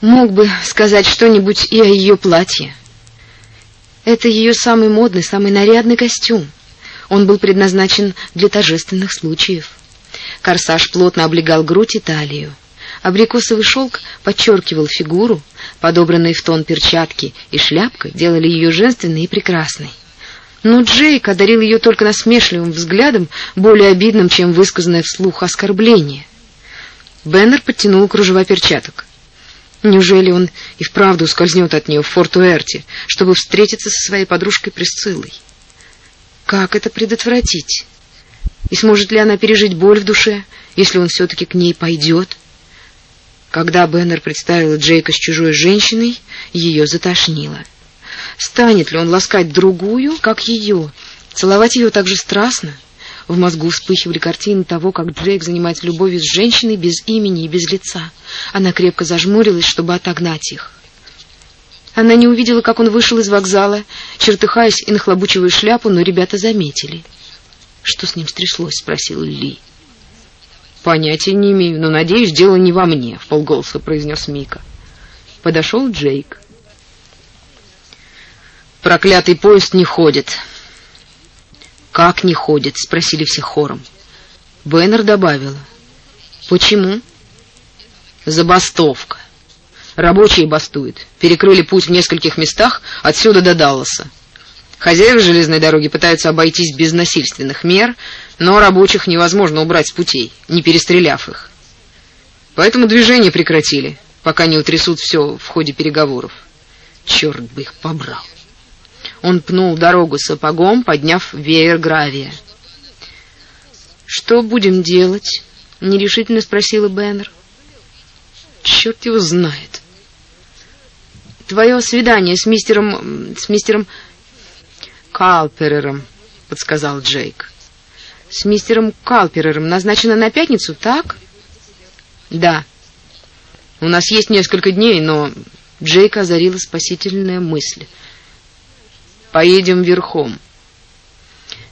Мог бы сказать что-нибудь и о ее платье. Это ее самый модный, самый нарядный костюм. Он был предназначен для торжественных случаев. Корсаж плотно облегал грудь и талию. Абрикосовый шелк подчеркивал фигуру, подобранные в тон перчатки и шляпка делали ее женственной и прекрасной. Но Джейк одарил ее только насмешливым взглядом, более обидным, чем высказанное вслух оскорбление. Беннер подтянул кружева перчаток. Неужели он и вправду скользнет от нее в Форт-Уэрте, чтобы встретиться со своей подружкой Присциллой? Как это предотвратить? И сможет ли она пережить боль в душе, если он все-таки к ней пойдет? Когда Беннер представила Джейка с чужой женщиной, ее затошнило. Станет ли он ласкать другую, как ее, целовать ее так же страстно? В мозгу вспыхивали картины того, как Джейк занимается любовью с женщиной без имени и без лица. Она крепко зажмурилась, чтобы отогнать их. Она не увидела, как он вышел из вокзала, чертыхаясь и нахлобучивая шляпу, но ребята заметили. «Что с ним стряслось?» — спросил Ли. «Понятия не имею, но, надеюсь, дело не во мне», — в полголоса произнес Мика. Подошел Джейк. «Проклятый поезд не ходит», «Как не ходит?» — спросили все хором. Беннер добавила. «Почему?» «Забастовка. Рабочие бастуют. Перекрыли путь в нескольких местах отсюда до Далласа. Хозяева железной дороги пытаются обойтись без насильственных мер, но рабочих невозможно убрать с путей, не перестреляв их. Поэтому движение прекратили, пока не утрясут все в ходе переговоров. Черт бы их побрал. Он пнул дорогу сапогом, подняв веер гравия. «Что будем делать?» — нерешительно спросила Беннер. «Черт его знает». «Твое свидание с мистером... с мистером Калперером», — подсказал Джейк. «С мистером Калперером назначено на пятницу, так?» «Да. У нас есть несколько дней, но...» Джейка озарила спасительная мысль — Поедем верхом.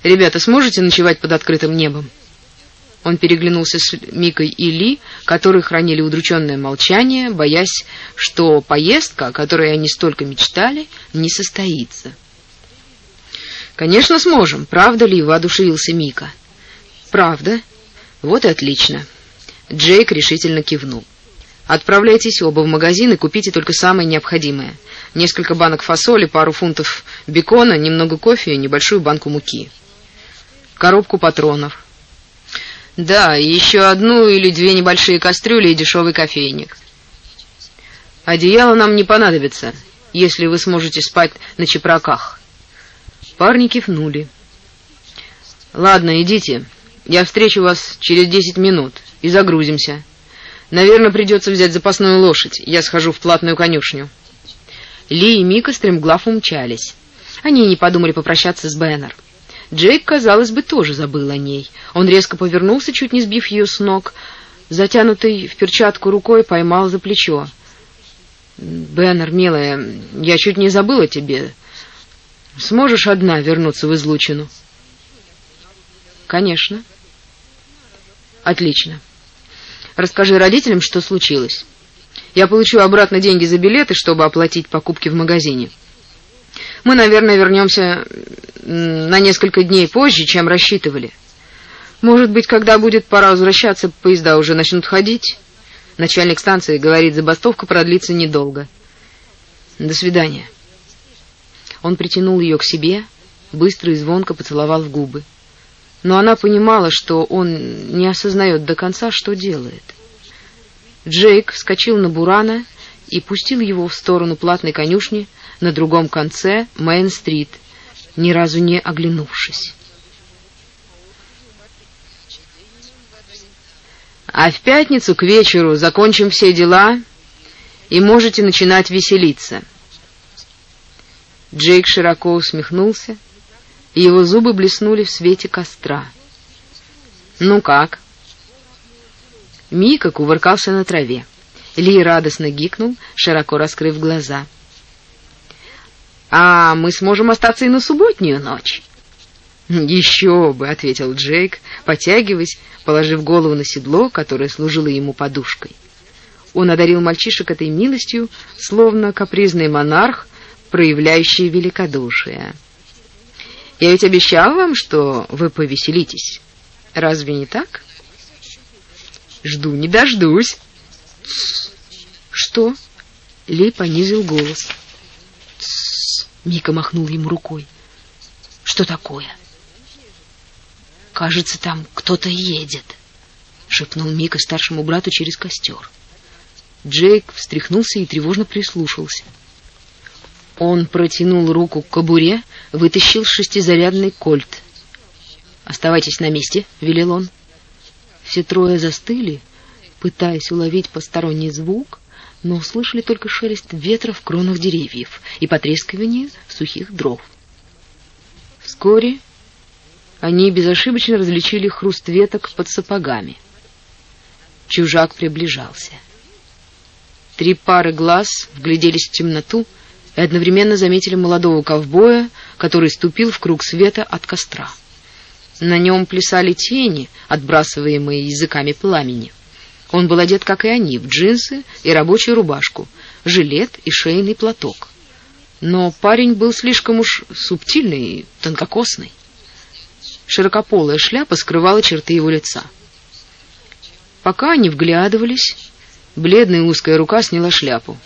Ребята, сможете ночевать под открытым небом? Он переглянулся с Микой и Ли, которые хранили удрученное молчание, боясь, что поездка, о которой они столько мечтали, не состоится. «Конечно сможем, правда ли?» — воодушевился Мика. «Правда? Вот и отлично». Джейк решительно кивнул. «Отправляйтесь оба в магазин и купите только самое необходимое несколько банок фасоли, пару фунтов бекона, немного кофе и небольшую банку муки. Коробку патронов. Да, и еще одну или две небольшие кастрюли и дешевый кофейник. Одеяло нам не понадобится, если вы сможете спать на чепраках. Парни кивнули. Ладно, идите. Я встречу вас через десять минут и загрузимся. Наверное, придется взять запасную лошадь. Я схожу в платную конюшню. Ли и Мика стремглав умчались. Они не подумали попрощаться с Беннер. Джейк, казалось бы, тоже забыл о ней. Он резко повернулся, чуть не сбив ее с ног, затянутой в перчатку рукой поймал за плечо. «Беннер, милая, я чуть не забыл о тебе. Сможешь одна вернуться в излучину?» «Конечно». «Отлично. Расскажи родителям, что случилось». Я получу обратно деньги за билеты, чтобы оплатить покупки в магазине. Мы, наверное, вернемся на несколько дней позже, чем рассчитывали. Может быть, когда будет пора возвращаться, поезда уже начнут ходить. Начальник станции говорит, забастовка продлится недолго. До свидания. Он притянул ее к себе, быстро и звонко поцеловал в губы. Но она понимала, что он не осознает до конца, что делает. Джейк вскочил на Бурана и пустил его в сторону платной конюшни на другом конце Мейн-стрит, ни разу не оглянувшись. А в пятницу к вечеру закончим все дела и можете начинать веселиться. Джейк широко усмехнулся, и его зубы блеснули в свете костра. «Ну как?» Мика кувыркался на траве. Ли радостно гикнул, широко раскрыв глаза. «А мы сможем остаться и на субботнюю ночь?» «Еще бы», — ответил Джейк, потягиваясь, положив голову на седло, которое служило ему подушкой. Он одарил мальчишек этой милостью, словно капризный монарх, проявляющий великодушие. «Я ведь обещал вам, что вы повеселитесь. Разве не так?» «Жду не дождусь». «Что?» Ли понизил голос. Мика махнул ему рукой. «Что такое?» «Кажется, там кто-то едет», — шепнул Мика старшему брату через костер. Джейк встряхнулся и тревожно прислушался. Он протянул руку к кобуре, вытащил шестизарядный кольт. «Оставайтесь на месте», — велел он. Все трое застыли, пытаясь уловить посторонний звук, но услышали только шелест ветра в кронах деревьев и потрескивание сухих дров. Вскоре они безошибочно различили хруст веток под сапогами. Чужак приближался. Три пары глаз вгляделись в темноту и одновременно заметили молодого ковбоя, который ступил в круг света от костра. На нем плясали тени, отбрасываемые языками пламени. Он был одет, как и они, в джинсы и рабочую рубашку, жилет и шейный платок. Но парень был слишком уж субтильный и тонкокосный. Широкополая шляпа скрывала черты его лица. Пока они вглядывались, бледная узкая рука сняла шляпу.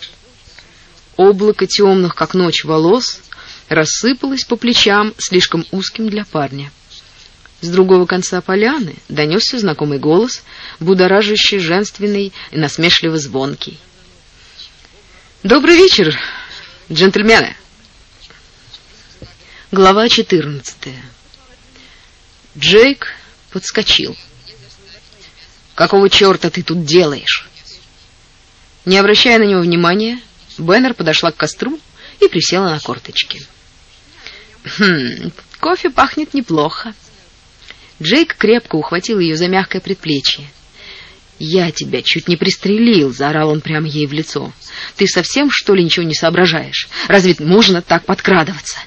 Облако темных, как ночь, волос рассыпалось по плечам, слишком узким для парня. С другого конца поляны донесся знакомый голос, будоражащий, женственный и насмешливо звонкий. «Добрый вечер, джентльмены!» Глава четырнадцатая. Джейк подскочил. «Какого черта ты тут делаешь?» Не обращая на него внимания, Беннер подошла к костру и присела на корточки. «Хм, кофе пахнет неплохо». Джейк крепко ухватил ее за мягкое предплечье. «Я тебя чуть не пристрелил!» — заорал он прямо ей в лицо. «Ты совсем, что ли, ничего не соображаешь? Разве можно так подкрадываться?»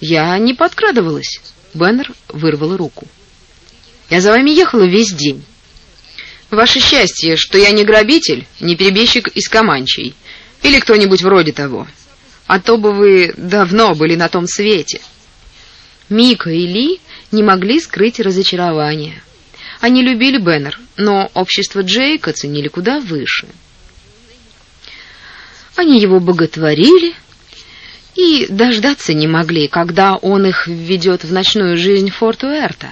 «Я не подкрадывалась!» — Беннер вырвала руку. «Я за вами ехала весь день. Ваше счастье, что я не грабитель, не перебежчик из Каманчей, или кто-нибудь вроде того. А то бы вы давно были на том свете». Мика и Ли не могли скрыть разочарование. Они любили Беннер, но общество Джейка ценили куда выше. Они его боготворили и дождаться не могли, когда он их введет в ночную жизнь Форт-Уэрта.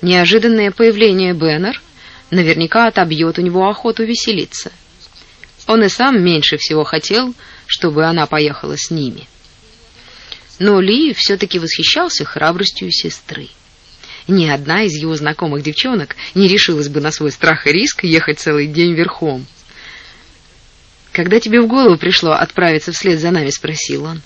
Неожиданное появление Беннер наверняка отобьет у него охоту веселиться. Он и сам меньше всего хотел, чтобы она поехала с ними. Но Ли все-таки восхищался храбростью сестры. Ни одна из его знакомых девчонок не решилась бы на свой страх и риск ехать целый день верхом. «Когда тебе в голову пришло отправиться вслед за нами?» — спросил он.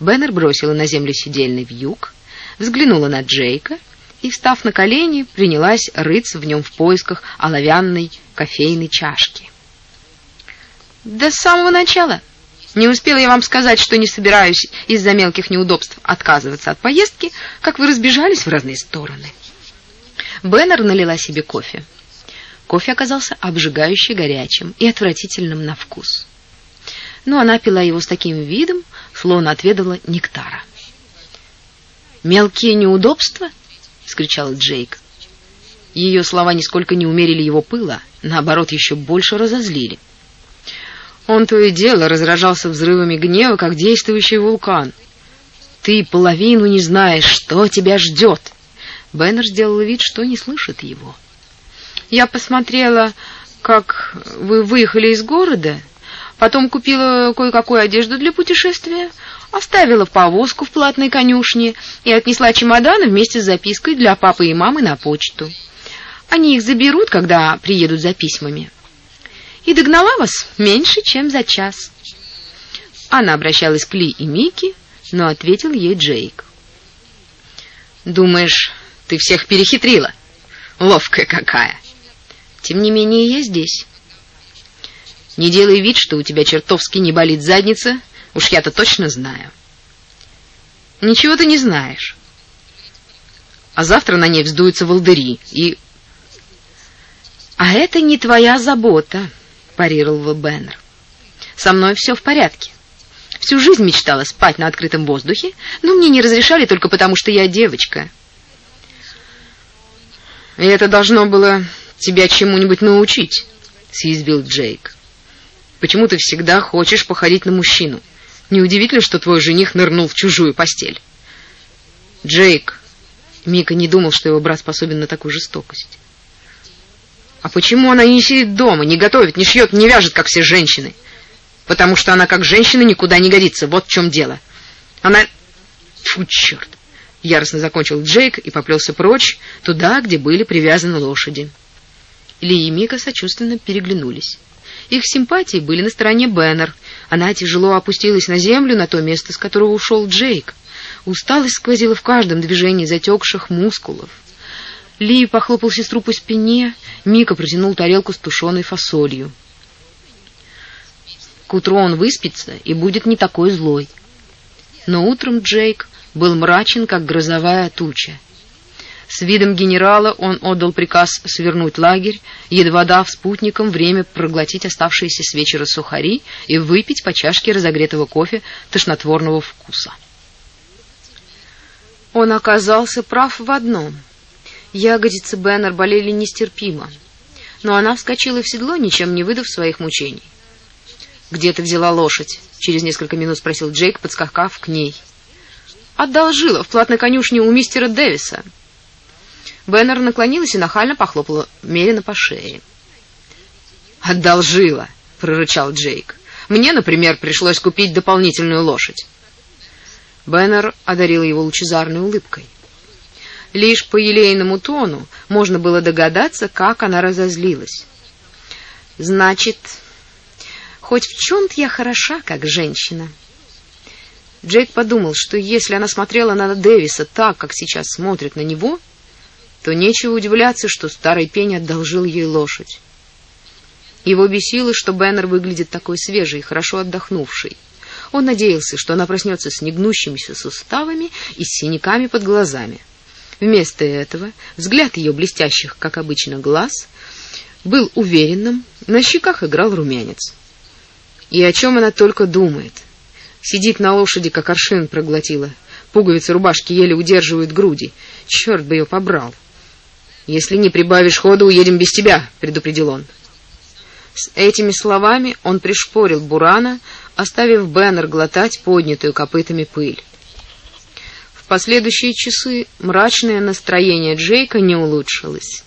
Беннер бросила на землю сидельный вьюг, взглянула на Джейка и, встав на колени, принялась рыться в нем в поисках оловянной кофейной чашки. «Да с самого начала», не успела я вам сказать, что не собираюсь из-за мелких неудобств отказываться от поездки, как вы разбежались в разные стороны. Беннер налила себе кофе. Кофе оказался обжигающе горячим и отвратительным на вкус. Но она пила его с таким видом, словно отведала нектара. «Мелкие неудобства?» — скричал Джейк. Ее слова нисколько не умерили его пыла, наоборот, еще больше разозлили. — он то и дело разражался взрывами гнева, как действующий вулкан. «Ты половину не знаешь, что тебя ждет!» Беннер сделал вид, что не слышит его. «Я посмотрела, как вы выехали из города, потом купила кое-какую одежду для путешествия, оставила повозку в платной конюшне и отнесла чемоданы вместе с запиской для папы и мамы на почту. Они их заберут, когда приедут за письмами» и догнала вас меньше, чем за час. Она обращалась к Ли и Мики, но ответил ей Джейк. Думаешь, ты всех перехитрила? Ловкая какая. Тем не менее, я здесь. Не делай вид, что у тебя чертовски не болит задница, уж я-то точно знаю. Ничего ты не знаешь. А завтра на ней вздуются волдыри, и А это не твоя забота, парировал Беннер. Со мной все в порядке. Всю жизнь мечтала спать на открытом воздухе, но мне не разрешали только потому, что я девочка. И это должно было тебя чему-нибудь научить, съязвил Джейк. Почему ты всегда хочешь походить на мужчину? Неудивительно, что твой жених нырнул в чужую постель. Джейк, Мика не думал, что его брат способен на такую жестокость. А почему она не сидит дома, не готовит, не шьет, не вяжет, как все женщины? Потому что она как женщина никуда не годится. Вот в чем дело. Она... Фу, черт! Яростно закончил Джейк и поплелся прочь, туда, где были привязаны лошади. Ли и Мика сочувственно переглянулись. Их симпатии были на стороне Беннер. Она тяжело опустилась на землю, на то место, с которого ушел Джейк. Усталость сквозила в каждом движении затекших мускулов. Ли похлопал сестру по спине, Мика протянул тарелку с тушеной фасолью. К утру он выспится и будет не такой злой. Но утром Джейк был мрачен, как грозовая туча. С видом генерала он отдал приказ свернуть лагерь, едва дав спутникам время проглотить оставшиеся с вечера сухари и выпить по чашке разогретого кофе тошнотворного вкуса. Он оказался прав в одном. Ягодицы Беннер болели нестерпимо, но она вскочила в седло, ничем не выдав своих мучений. «Где ты взяла лошадь?» — через несколько минут спросил Джейк, подскакав к ней. «Одолжила в платной конюшне у мистера Дэвиса». Беннер наклонилась и нахально похлопала Мерина по шее. «Одолжила!» — прорычал Джейк. «Мне, например, пришлось купить дополнительную лошадь». Беннер одарил его лучезарной улыбкой. Лишь по елейному тону можно было догадаться, как она разозлилась. «Значит, хоть в чем-то я хороша, как женщина». Джейк подумал, что если она смотрела на Дэвиса так, как сейчас смотрит на него, то нечего удивляться, что старый пень одолжил ей лошадь. Его бесило, что Беннер выглядит такой свежий, хорошо отдохнувший. Он надеялся, что она проснется с негнущимися суставами и с синяками под глазами. Вместо этого взгляд ее блестящих, как обычно, глаз был уверенным, на щеках играл румянец. И о чем она только думает. Сидит на лошади, как аршин проглотила. Пуговицы рубашки еле удерживают груди. Черт бы ее побрал. «Если не прибавишь хода, уедем без тебя», — предупредил он. С этими словами он пришпорил Бурана, оставив Беннер глотать поднятую копытами пыль. Последующие часы мрачное настроение Джейка не улучшилось.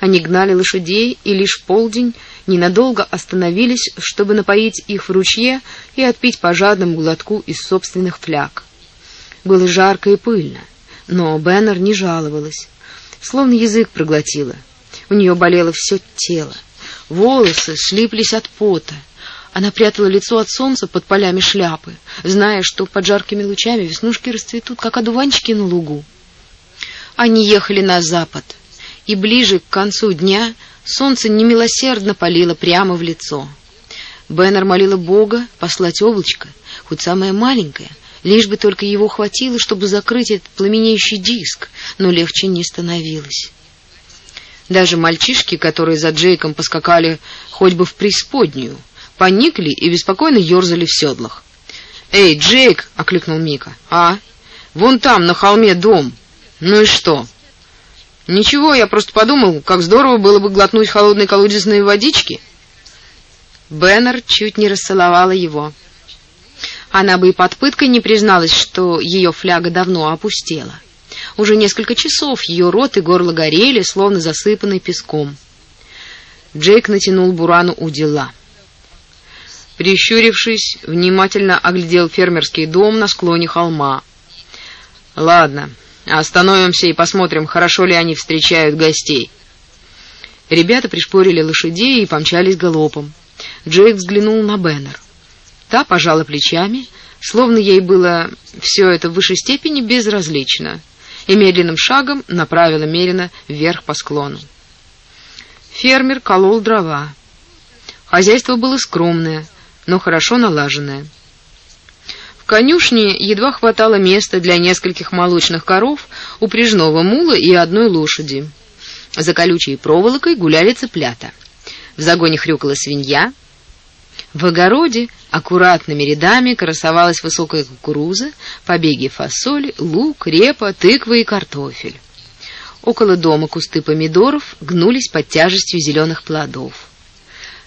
Они гнали лошадей, и лишь полдень ненадолго остановились, чтобы напоить их в ручье и отпить по жадному глотку из собственных фляг. Было жарко и пыльно, но Беннер не жаловалась словно язык проглотила. У нее болело все тело. Волосы слиплись от пота. Она прятала лицо от солнца под полями шляпы, зная, что под жаркими лучами веснушки расцветут, как одуванчики на лугу. Они ехали на запад, и ближе к концу дня солнце немилосердно палило прямо в лицо. Беннер молила Бога послать облачко, хоть самое маленькое, Лишь бы только его хватило, чтобы закрыть этот пламенеющий диск, но легче не становилось. Даже мальчишки, которые за Джейком поскакали хоть бы в преисподнюю, поникли и беспокойно ерзали в седлах. «Эй, Джейк!» — окликнул Мика. «А? Вон там, на холме, дом. Ну и что?» «Ничего, я просто подумал, как здорово было бы глотнуть холодной колодезной водички». Беннер чуть не расцеловала его. Она бы и под пыткой не призналась, что ее фляга давно опустела. Уже несколько часов ее рот и горло горели, словно засыпанные песком. Джейк натянул бурану у дела. Прищурившись, внимательно оглядел фермерский дом на склоне холма. «Ладно, остановимся и посмотрим, хорошо ли они встречают гостей». Ребята пришпорили лошадей и помчались галопом. Джейк взглянул на Беннер. Та пожала плечами, словно ей было все это в высшей степени безразлично, и медленным шагом направила Мерина вверх по склону. Фермер колол дрова. Хозяйство было скромное, но хорошо налаженное. В конюшне едва хватало места для нескольких молочных коров, упряжного мула и одной лошади. За колючей проволокой гуляли цыплята. В загоне хрюкала свинья. В огороде аккуратными рядами красовалась высокая кукуруза, побеги фасоли, лук, репа, тыква и картофель. Около дома кусты помидоров гнулись под тяжестью зеленых плодов.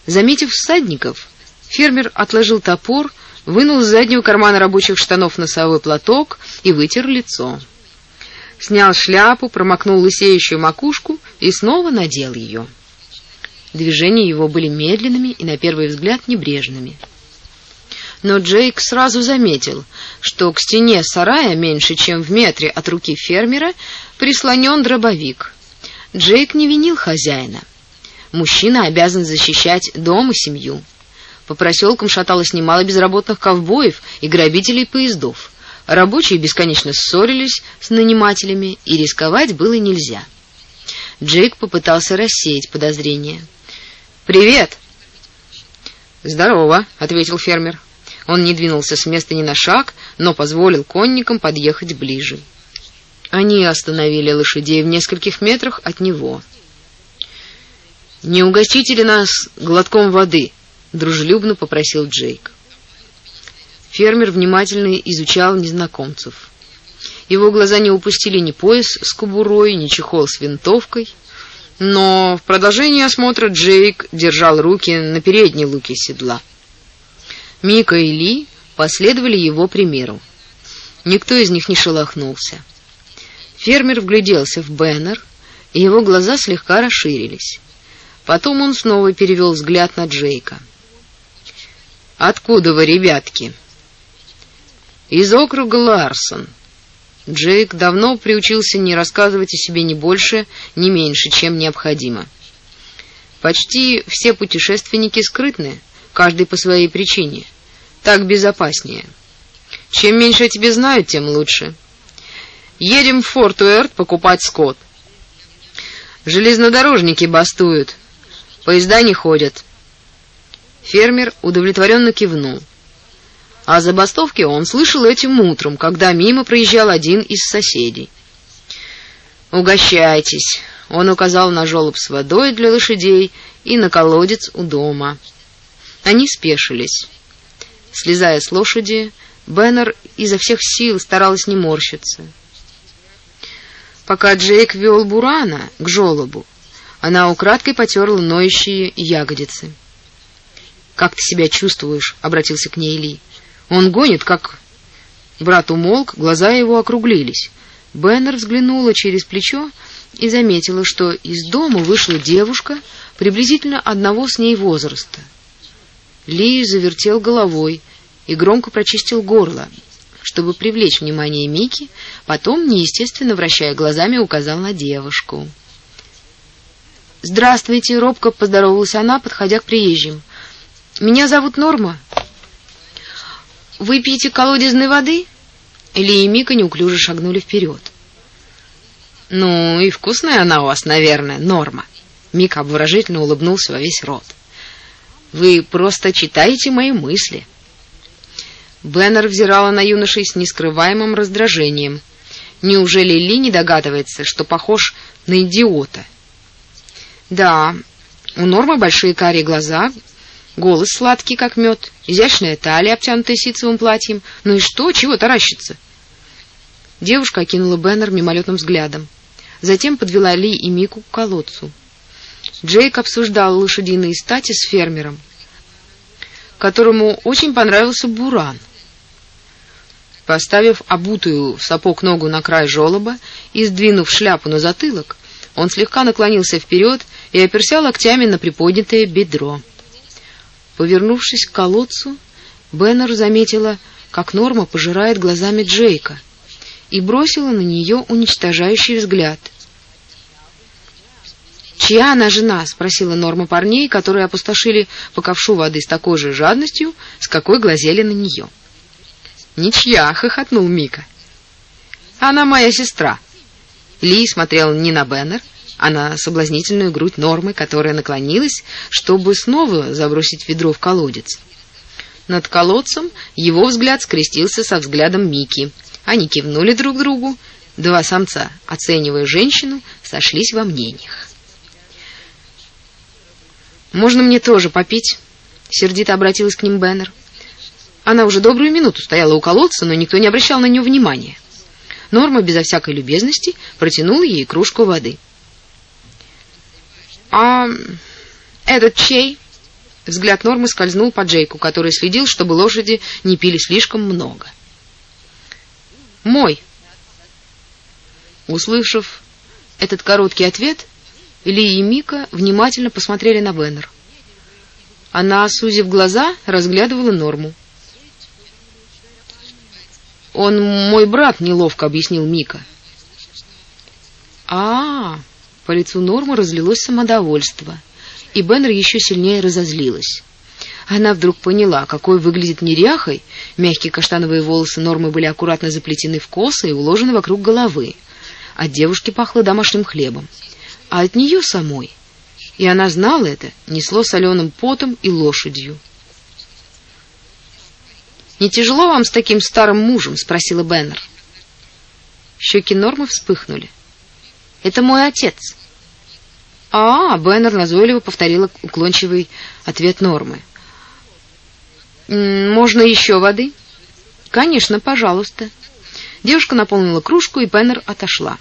Заметив всадников, фермер отложил топор, вынул из заднего кармана рабочих штанов носовой платок и вытер лицо. Снял шляпу, промокнул лысеющую макушку и снова надел ее. Движения его были медленными и, на первый взгляд, небрежными. Но Джейк сразу заметил, что к стене сарая меньше, чем в метре от руки фермера, прислонен дробовик. Джейк не винил хозяина. Мужчина обязан защищать дом и семью. По проселкам шаталось немало безработных ковбоев и грабителей поездов. Рабочие бесконечно ссорились с нанимателями, и рисковать было нельзя. Джейк попытался рассеять подозрения. «Привет!» «Здорово», — ответил фермер. Он не двинулся с места ни на шаг, но позволил конникам подъехать ближе. Они остановили лошадей в нескольких метрах от него. «Не угостите ли нас глотком воды?» — дружелюбно попросил Джейк. Фермер внимательно изучал незнакомцев. Его глаза не упустили ни пояс с кобурой, ни чехол с винтовкой, но в продолжении осмотра Джейк держал руки на передней луке седла. Мика и Ли последовали его примеру. Никто из них не шелохнулся. Фермер вгляделся в Беннер, и его глаза слегка расширились. Потом он снова перевел взгляд на Джейка. «Откуда вы, ребятки?» «Из округа Ларсон». Джейк давно приучился не рассказывать о себе ни больше, ни меньше, чем необходимо. Почти все путешественники скрытны, каждый по своей причине. Так безопаснее. Чем меньше о тебе знают, тем лучше. Едем в Форт Уэрт покупать скот. Железнодорожники бастуют, поезда не ходят. Фермер удовлетворенно кивнул. О забастовке он слышал этим утром, когда мимо проезжал один из соседей. «Угощайтесь!» — он указал на желоб с водой для лошадей и на колодец у дома. Они спешились. Слезая с лошади, Беннер изо всех сил старалась не морщиться. Пока Джейк вел Бурана к желобу, она украдкой потерла ноющие ягодицы. «Как ты себя чувствуешь?» — обратился к ней Ли. «Он гонит, как...» Брат умолк, глаза его округлились. Беннер взглянула через плечо и заметила, что из дома вышла девушка приблизительно одного с ней возраста. Ли завертел головой и громко прочистил горло, чтобы привлечь внимание Мики, потом, неестественно вращая глазами, указал на девушку. «Здравствуйте!» — робко поздоровалась она, подходя к приезжим. «Меня зовут Норма. Вы пьете колодезной воды?» Ли и Мика неуклюже шагнули вперед. «Ну, и вкусная она у вас, наверное, Норма!» Мика обворожительно улыбнулся во весь рот. «Вы просто читаете мои мысли!» Беннер взирала на юношей с нескрываемым раздражением. Неужели Ли не догадывается, что похож на идиота? Да, у Нормы большие карие глаза, голос сладкий, как мед, изящная талия, обтянутая ситцевым платьем. Ну и что, чего таращиться? Девушка окинула Беннер мимолетным взглядом. Затем подвела Ли и Мику к колодцу. Джейк обсуждал лошадиные стати с фермером, которому очень понравился буран. Поставив обутую в сапог ногу на край желоба и сдвинув шляпу на затылок, он слегка наклонился вперед и оперся локтями на приподнятое бедро. Повернувшись к колодцу, Беннер заметила, как Норма пожирает глазами Джейка, и бросила на нее уничтожающий взгляд. «Чья она жена?» — спросила Норма парней, которые опустошили по ковшу воды с такой же жадностью, с какой глазели на нее. «Ничья!» — хохотнул Мика. «Она моя сестра!» Ли смотрел не на Беннер, а на соблазнительную грудь Нормы, которая наклонилась, чтобы снова забросить ведро в колодец. Над колодцем его взгляд скрестился со взглядом Мики. Они кивнули друг другу. Два самца, оценивая женщину, сошлись во мнениях. Можно мне тоже попить? Сердито обратилась к ним Беннер. Она уже добрую минуту стояла у колодца, но никто не обращал на нее внимания. Норма безо всякой любезности протянула ей кружку воды. А этот чей? Взгляд Нормы скользнул по Джейку, который следил, чтобы лошади не пили слишком много. Мой. Услышав этот короткий ответ, Ли и Мика внимательно посмотрели на Беннер. Она, сузив глаза, разглядывала Норму. Он мой брат, неловко объяснил Мика. А, -а, -а по лицу Нормы разлилось самодовольство, и Беннер еще сильнее разозлилась. Она вдруг поняла, какой выглядит неряхой. Мягкие каштановые волосы Нормы были аккуратно заплетены в косы и уложены вокруг головы. От девушки пахло домашним хлебом, а от нее самой и она знала это, несло соленым потом и лошадью. «Не тяжело вам с таким старым мужем?» — спросила Беннер. Щеки Нормы вспыхнули. «Это мой отец». «А, Беннер назойливо повторила уклончивый ответ Нормы. «Можно еще воды?» «Конечно, пожалуйста». Девушка наполнила кружку, и Беннер отошла.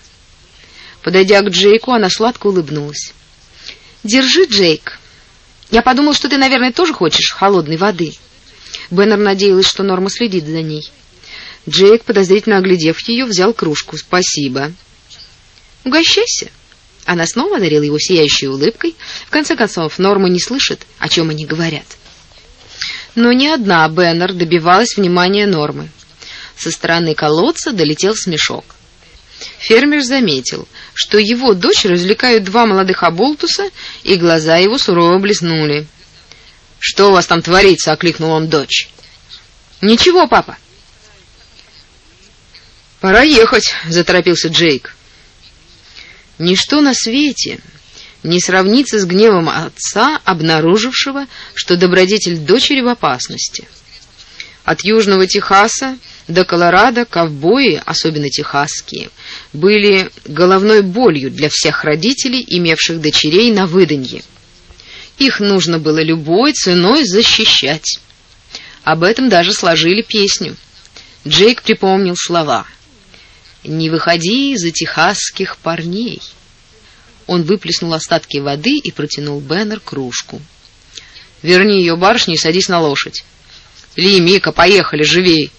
Подойдя к Джейку, она сладко улыбнулась. Держи, Джейк. Я подумал, что ты, наверное, тоже хочешь холодной воды. Беннер надеялась, что Норма следит за ней. Джейк, подозрительно оглядев ее, взял кружку. Спасибо. Угощайся. Она снова одарила его сияющей улыбкой. В конце концов, Норма не слышит, о чем они говорят. Но ни одна Беннер добивалась внимания Нормы. Со стороны колодца долетел смешок. Фермер заметил, что его дочь развлекают два молодых оболтуса, и глаза его сурово блеснули. «Что у вас там творится?» — окликнул он дочь. «Ничего, папа». «Пора ехать», — заторопился Джейк. Ничто на свете не сравнится с гневом отца, обнаружившего, что добродетель дочери в опасности. От Южного Техаса до Колорадо ковбои, особенно техасские, были головной болью для всех родителей, имевших дочерей на выданье. Их нужно было любой ценой защищать. Об этом даже сложили песню. Джейк припомнил слова. «Не выходи за техасских парней». Он выплеснул остатки воды и протянул Беннер кружку. «Верни ее барышне и садись на лошадь». «Ли, Мика, поехали, живей!»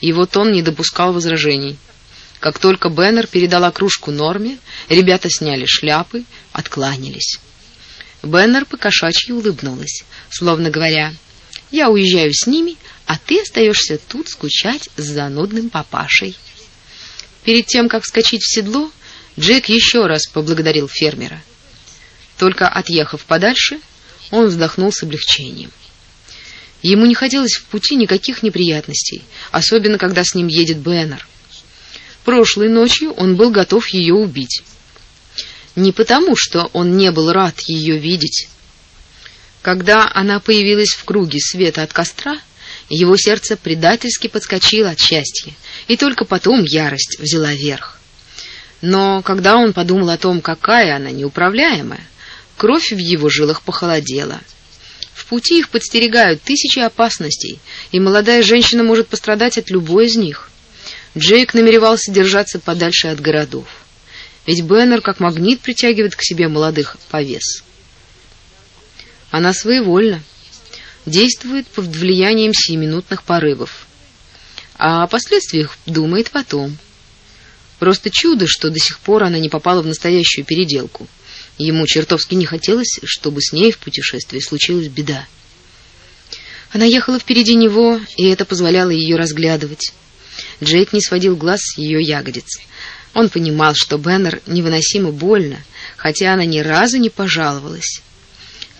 Его тон не допускал возражений. Как только Беннер передала кружку Норме, ребята сняли шляпы, откланялись. Беннер покошачьи улыбнулась, словно говоря, «Я уезжаю с ними, а ты остаешься тут скучать с занудным папашей». Перед тем, как вскочить в седло, Джек еще раз поблагодарил фермера. Только отъехав подальше, он вздохнул с облегчением. Ему не хотелось в пути никаких неприятностей, особенно когда с ним едет Беннер. Прошлой ночью он был готов ее убить. Не потому, что он не был рад ее видеть. Когда она появилась в круге света от костра, его сердце предательски подскочило от счастья, и только потом ярость взяла верх. Но когда он подумал о том, какая она неуправляемая, кровь в его жилах похолодела — в пути их подстерегают тысячи опасностей, и молодая женщина может пострадать от любой из них. Джейк намеревался держаться подальше от городов. Ведь Беннер как магнит притягивает к себе молодых повес. Она своевольна, действует под влиянием сиюминутных порывов, а о последствиях думает потом. Просто чудо, что до сих пор она не попала в настоящую переделку. Ему чертовски не хотелось, чтобы с ней в путешествии случилась беда. Она ехала впереди него, и это позволяло ее разглядывать. Джейк не сводил глаз с ее ягодиц. Он понимал, что Беннер невыносимо больно, хотя она ни разу не пожаловалась.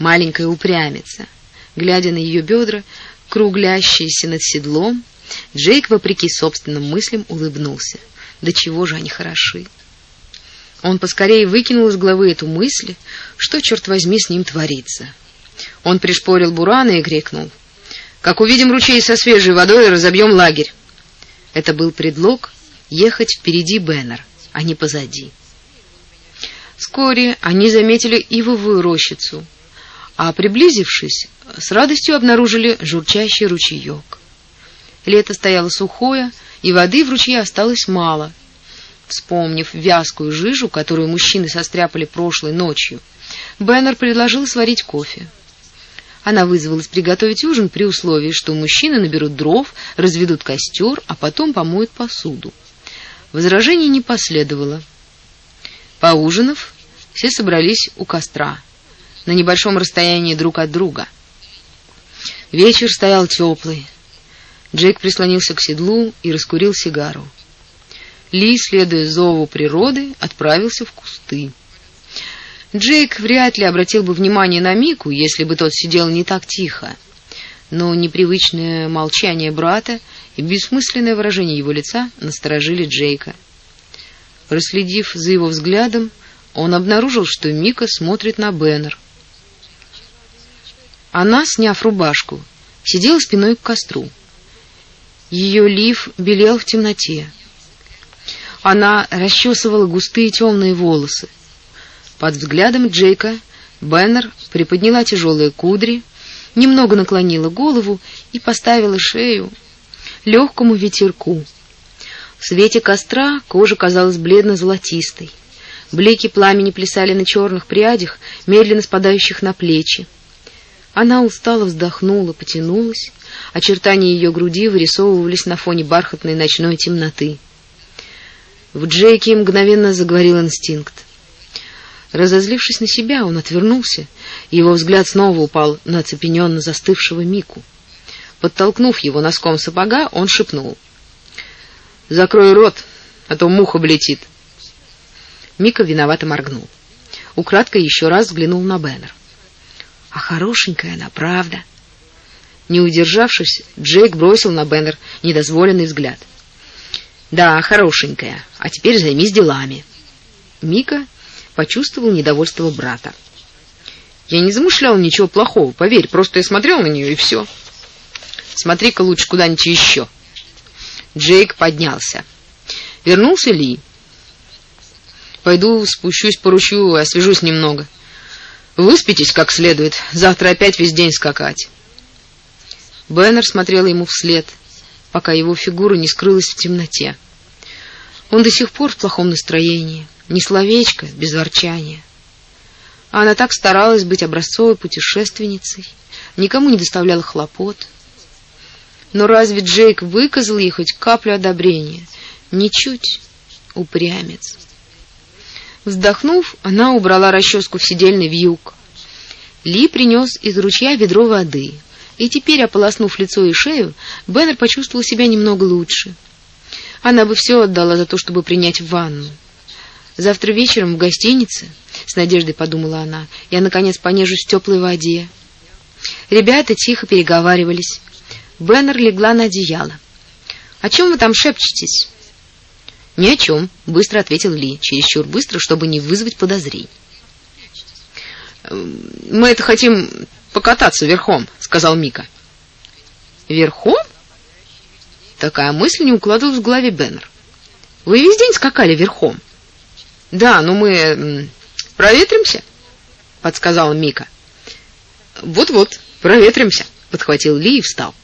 Маленькая упрямица. Глядя на ее бедра, круглящиеся над седлом, Джейк, вопреки собственным мыслям, улыбнулся. Да чего же они хороши! Он поскорее выкинул из головы эту мысль, что, черт возьми, с ним творится. Он пришпорил бурана и крикнул. «Как увидим ручей со свежей водой, разобьем лагерь!» Это был предлог ехать впереди Беннер, а не позади. Вскоре они заметили ивовую рощицу, а приблизившись, с радостью обнаружили журчащий ручеек. Лето стояло сухое, и воды в ручье осталось мало. Вспомнив вязкую жижу, которую мужчины состряпали прошлой ночью, Беннер предложил сварить кофе. Она вызвалась приготовить ужин при условии, что мужчины наберут дров, разведут костер, а потом помоют посуду. Возражений не последовало. Поужинав, все собрались у костра, на небольшом расстоянии друг от друга. Вечер стоял теплый. Джейк прислонился к седлу и раскурил сигару. Ли, следуя зову природы, отправился в кусты. Джейк вряд ли обратил бы внимание на Мику, если бы тот сидел не так тихо. Но непривычное молчание брата и бессмысленное выражение его лица насторожили Джейка. Расследив за его взглядом, он обнаружил, что Мика смотрит на Беннер. Она, сняв рубашку, сидела спиной к костру. Ее лиф белел в темноте. Она расчесывала густые темные волосы. Под взглядом Джейка Беннер приподняла тяжелые кудри, немного наклонила голову и поставила шею легкому ветерку. В свете костра кожа казалась бледно-золотистой. Блики пламени плясали на черных прядях, медленно спадающих на плечи. Она устало вздохнула, потянулась. Очертания ее груди вырисовывались на фоне бархатной ночной темноты. В Джейке мгновенно заговорил инстинкт. Разозлившись на себя, он отвернулся, и его взгляд снова упал на оцепененно застывшего Мику. Подтолкнув его носком сапога, он шепнул. «Закрой рот, а то муха облетит». Мика виновато моргнул. Украдкой еще раз взглянул на Беннер. «А хорошенькая она, правда?» Не удержавшись, Джейк бросил на Беннер недозволенный взгляд. «Да, хорошенькая. А теперь займись делами». Мика почувствовал недовольство брата. Я не замышлял ничего плохого, поверь, просто я смотрел на нее и все. Смотри-ка лучше куда-нибудь еще. Джейк поднялся. Вернулся Ли. Пойду спущусь по ручью и освежусь немного. Выспитесь как следует, завтра опять весь день скакать. Беннер смотрел ему вслед, пока его фигура не скрылась в темноте. Он до сих пор в плохом настроении ни словечко, без ворчания. А она так старалась быть образцовой путешественницей, никому не доставляла хлопот. Но разве Джейк выказал ей хоть каплю одобрения? Ничуть, упрямец. Вздохнув, она убрала расческу в сидельный вьюг. Ли принес из ручья ведро воды, и теперь, ополоснув лицо и шею, Беннер почувствовал себя немного лучше. Она бы все отдала за то, чтобы принять ванну. Завтра вечером в гостинице, с надеждой подумала она. Я наконец понежусь в теплой воде. Ребята тихо переговаривались. Беннер легла на одеяло. О чем вы там шепчетесь? Ни о чем, быстро ответил Ли, чересчур быстро, чтобы не вызвать подозрений. Мы это хотим покататься верхом, сказал Мика. Верхом? Такая мысль не укладывалась в голове Беннер. Вы весь день скакали верхом. Да, ну мы проветримся, подсказала Мика. Вот-вот, проветримся, подхватил Ли и встал.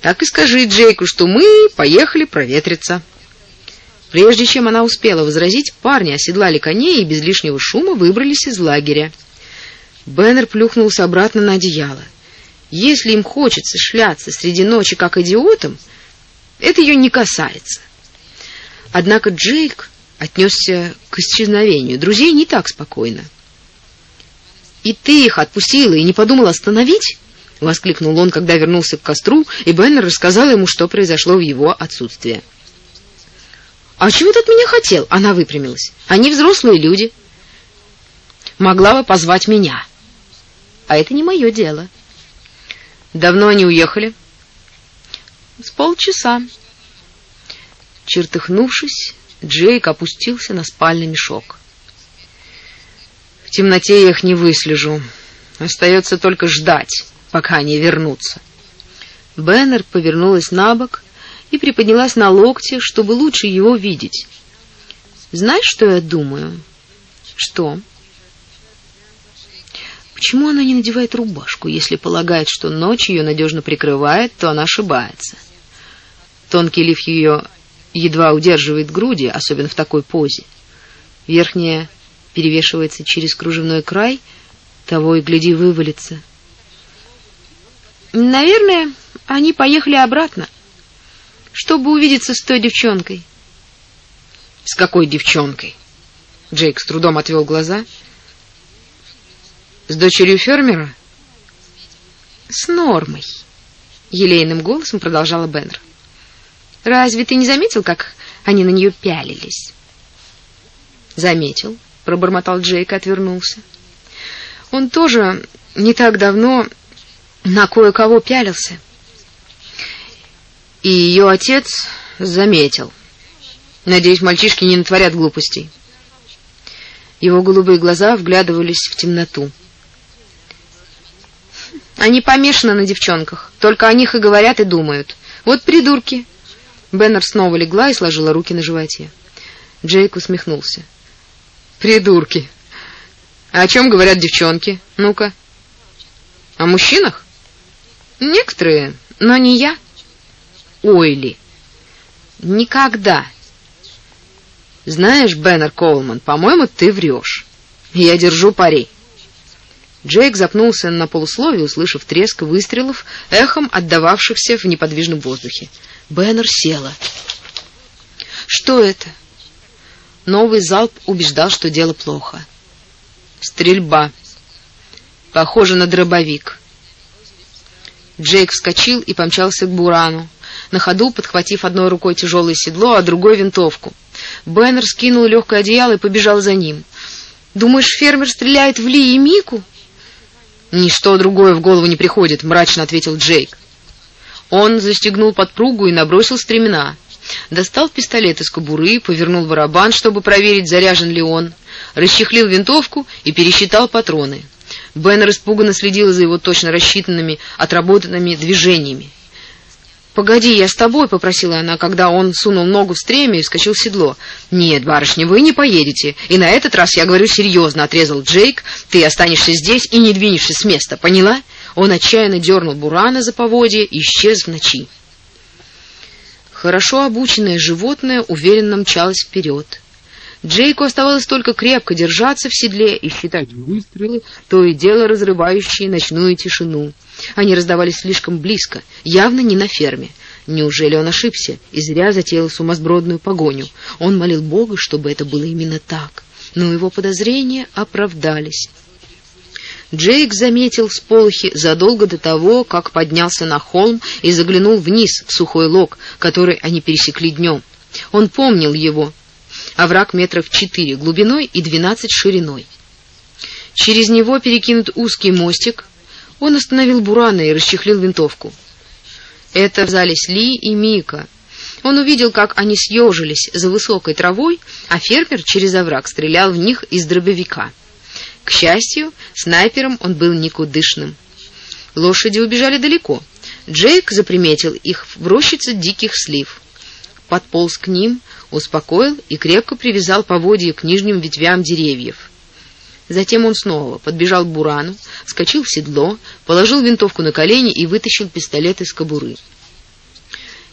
Так и скажи Джейку, что мы поехали проветриться. Прежде чем она успела возразить, парни оседлали коней и без лишнего шума выбрались из лагеря. Беннер плюхнулся обратно на одеяло. Если им хочется шляться среди ночи как идиотам, это ее не касается. Однако Джейк отнесся к исчезновению друзей не так спокойно. «И ты их отпустила и не подумал остановить?» — воскликнул он, когда вернулся к костру, и Беннер рассказал ему, что произошло в его отсутствие. «А чего ты от меня хотел?» — она выпрямилась. «Они взрослые люди. Могла бы позвать меня. А это не мое дело». «Давно они уехали?» «С полчаса». Чертыхнувшись, Джейк опустился на спальный мешок. В темноте я их не выслежу. Остается только ждать, пока они вернутся. Беннер повернулась на бок и приподнялась на локте, чтобы лучше его видеть. Знаешь, что я думаю? Что? Почему она не надевает рубашку? Если полагает, что ночь ее надежно прикрывает, то она ошибается. Тонкий лиф ее едва удерживает груди, особенно в такой позе. Верхняя перевешивается через кружевной край, того и гляди вывалится. Наверное, они поехали обратно, чтобы увидеться с той девчонкой. С какой девчонкой? Джейк с трудом отвел глаза. С дочерью фермера? С Нормой, елейным голосом продолжала Беннер. Разве ты не заметил, как они на нее пялились? Заметил, пробормотал Джейк и отвернулся. Он тоже не так давно на кое-кого пялился. И ее отец заметил. Надеюсь, мальчишки не натворят глупостей. Его голубые глаза вглядывались в темноту. Они помешаны на девчонках, только о них и говорят и думают. Вот придурки. Беннер снова легла и сложила руки на животе. Джейк усмехнулся. Придурки. А о чем говорят девчонки? Ну-ка. О мужчинах? Некоторые, но не я. Ойли. Никогда. Знаешь, Беннер Коулман, по-моему, ты врешь. Я держу пари. Джейк запнулся на полусловие, услышав треск выстрелов, эхом отдававшихся в неподвижном воздухе. Беннер села. Что это? Новый залп убеждал, что дело плохо. Стрельба. Похоже на дробовик. Джейк вскочил и помчался к Бурану, на ходу подхватив одной рукой тяжелое седло, а другой винтовку. Беннер скинул легкое одеяло и побежал за ним. «Думаешь, фермер стреляет в Ли и Мику?» «Ничто другое в голову не приходит», — мрачно ответил Джейк. Он застегнул подпругу и набросил стремена. Достал пистолет из кобуры, повернул барабан, чтобы проверить, заряжен ли он, расчехлил винтовку и пересчитал патроны. Беннер испуганно следил за его точно рассчитанными, отработанными движениями. «Погоди, я с тобой», — попросила она, когда он сунул ногу в стремя и вскочил в седло. «Нет, барышня, вы не поедете. И на этот раз я говорю серьезно», — отрезал Джейк. «Ты останешься здесь и не двинешься с места, поняла?» Он отчаянно дернул Бурана за поводья и исчез в ночи. Хорошо обученное животное уверенно мчалось вперед. Джейку оставалось только крепко держаться в седле и считать выстрелы, то и дело разрывающие ночную тишину. Они раздавались слишком близко, явно не на ферме. Неужели он ошибся и зря затеял сумасбродную погоню? Он молил Бога, чтобы это было именно так. Но его подозрения оправдались. Джейк заметил всполохи задолго до того, как поднялся на холм и заглянул вниз в сухой лог, который они пересекли днем. Он помнил его. Овраг метров четыре глубиной и двенадцать шириной. Через него перекинут узкий мостик, он остановил Бурана и расчехлил винтовку. Это взялись Ли и Мика. Он увидел, как они съежились за высокой травой, а фермер через овраг стрелял в них из дробовика. К счастью, снайпером он был никудышным. Лошади убежали далеко. Джейк заприметил их в рощице диких слив. Подполз к ним, успокоил и крепко привязал поводья к нижним ветвям деревьев. Затем он снова подбежал к Бурану, вскочил в седло, положил винтовку на колени и вытащил пистолет из кобуры.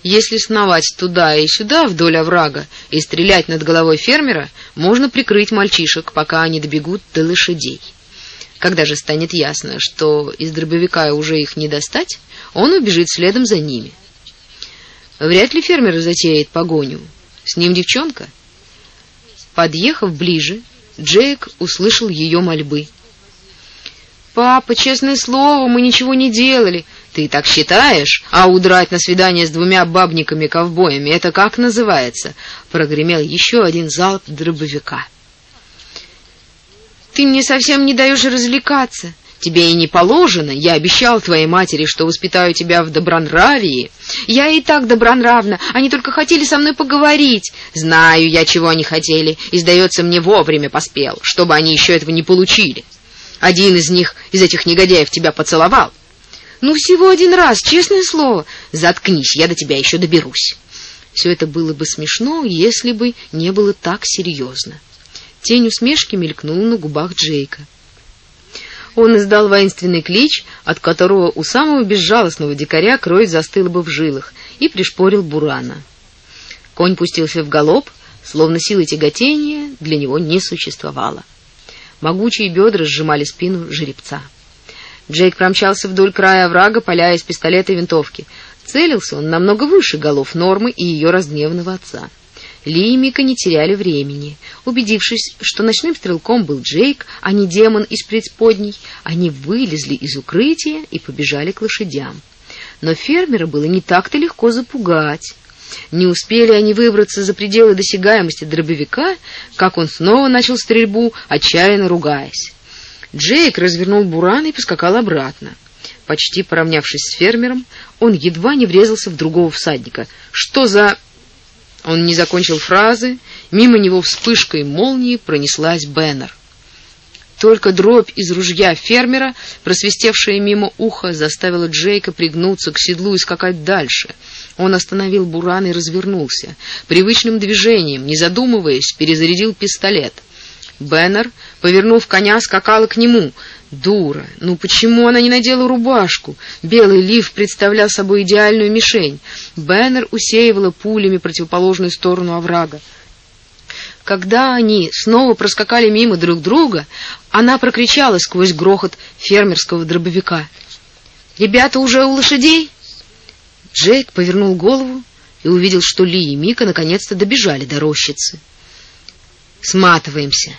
Если сновать туда и сюда вдоль оврага и стрелять над головой фермера, можно прикрыть мальчишек, пока они добегут до лошадей. Когда же станет ясно, что из дробовика уже их не достать, он убежит следом за ними. Вряд ли фермер затеет погоню. С ним девчонка. Подъехав ближе, Джейк услышал ее мольбы. «Папа, честное слово, мы ничего не делали. Ты так считаешь? А удрать на свидание с двумя бабниками-ковбоями — это как называется?» Прогремел еще один залп дробовика. «Ты мне совсем не даешь развлекаться. Тебе и не положено. Я обещал твоей матери, что воспитаю тебя в добронравии. Я и так добронравна. Они только хотели со мной поговорить. Знаю я, чего они хотели, и, сдается мне, вовремя поспел, чтобы они еще этого не получили. Один из них, из этих негодяев, тебя поцеловал. Ну, всего один раз, честное слово. Заткнись, я до тебя еще доберусь. Все это было бы смешно, если бы не было так серьезно. Тень усмешки мелькнула на губах Джейка. Он издал воинственный клич, от которого у самого безжалостного дикаря кровь застыла бы в жилах, и пришпорил Бурана. Конь пустился в галоп, словно силы тяготения для него не существовало. Могучие бедра сжимали спину жеребца. Джейк промчался вдоль края оврага, поля из пистолета и винтовки. Целился он намного выше голов Нормы и ее разгневанного отца. Ли и Мика не теряли времени. Убедившись, что ночным стрелком был Джейк, а не демон из преисподней, они вылезли из укрытия и побежали к лошадям. Но фермера было не так-то легко запугать. Не успели они выбраться за пределы досягаемости дробовика, как он снова начал стрельбу, отчаянно ругаясь. Джейк развернул буран и поскакал обратно. Почти поравнявшись с фермером, он едва не врезался в другого всадника. «Что за...» Он не закончил фразы, мимо него вспышкой молнии пронеслась Беннер. Только дробь из ружья фермера, просвистевшая мимо уха, заставила Джейка пригнуться к седлу и скакать дальше. Он остановил буран и развернулся. Привычным движением, не задумываясь, перезарядил пистолет. Беннер, повернув коня, скакала к нему. Дура! Ну почему она не надела рубашку? Белый лиф представлял собой идеальную мишень. Беннер усеивала пулями противоположную сторону оврага. Когда они снова проскакали мимо друг друга, она прокричала сквозь грохот фермерского дробовика. «Ребята уже у лошадей?» Джейк повернул голову и увидел, что Ли и Мика наконец-то добежали до рощицы. «Сматываемся!»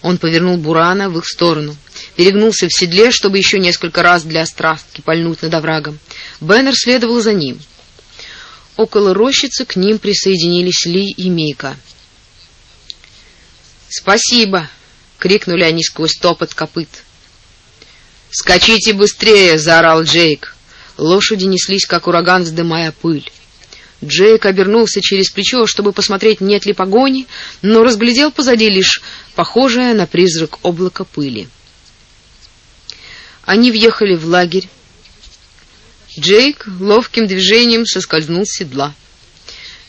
Он повернул Бурана в их сторону, перегнулся в седле, чтобы еще несколько раз для острастки пальнуть над оврагом. Беннер следовал за ним. Около рощицы к ним присоединились Ли и Мика — «Спасибо!» — крикнули они сквозь топот копыт. «Скачите быстрее!» — заорал Джейк. Лошади неслись, как ураган, вздымая пыль. Джейк обернулся через плечо, чтобы посмотреть, нет ли погони, но разглядел позади лишь похожее на призрак облако пыли. Они въехали в лагерь. Джейк ловким движением соскользнул с седла.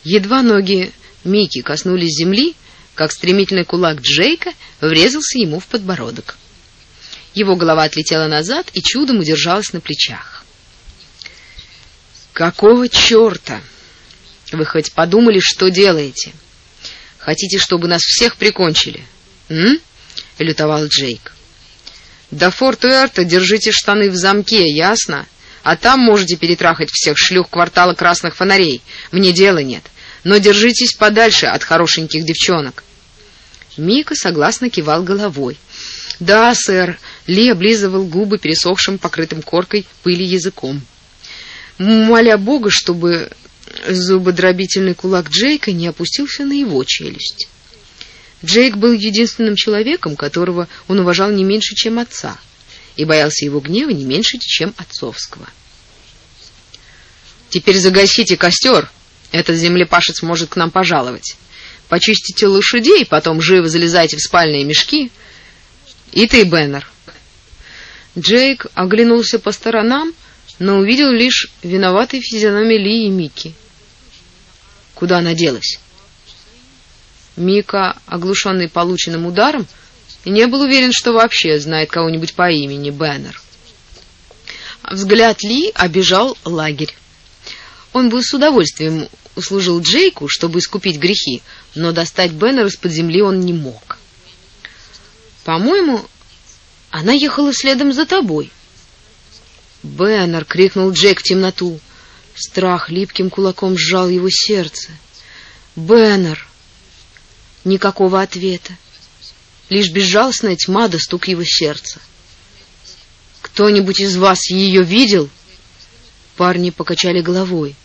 Едва ноги Мики коснулись земли, как стремительный кулак Джейка врезался ему в подбородок. Его голова отлетела назад и чудом удержалась на плечах. «Какого черта? Вы хоть подумали, что делаете? Хотите, чтобы нас всех прикончили?» «М?» — лютовал Джейк. «До форт Уэрта держите штаны в замке, ясно? А там можете перетрахать всех шлюх квартала красных фонарей. Мне дела нет. Но держитесь подальше от хорошеньких девчонок. Мика согласно кивал головой. «Да, сэр», — Ли облизывал губы пересохшим, покрытым коркой пыли языком. Моля Бога, чтобы зубодробительный кулак Джейка не опустился на его челюсть. Джейк был единственным человеком, которого он уважал не меньше, чем отца, и боялся его гнева не меньше, чем отцовского. «Теперь загасите костер, этот землепашец может к нам пожаловать». Почистите лошадей, потом живо залезайте в спальные мешки. И ты, Беннер. Джейк оглянулся по сторонам, но увидел лишь виноватые физиономии Ли и Мики. Куда она делась? Мика, оглушенный полученным ударом, не был уверен, что вообще знает кого-нибудь по имени Беннер. Взгляд Ли обижал лагерь. Он бы с удовольствием услужил Джейку, чтобы искупить грехи, но достать Беннер из-под земли он не мог. «По-моему, она ехала следом за тобой». «Беннер!» — крикнул Джейк в темноту. Страх липким кулаком сжал его сердце. «Беннер!» Никакого ответа. Лишь безжалостная тьма да стук его сердца. «Кто-нибудь из вас ее видел?» Парни покачали головой.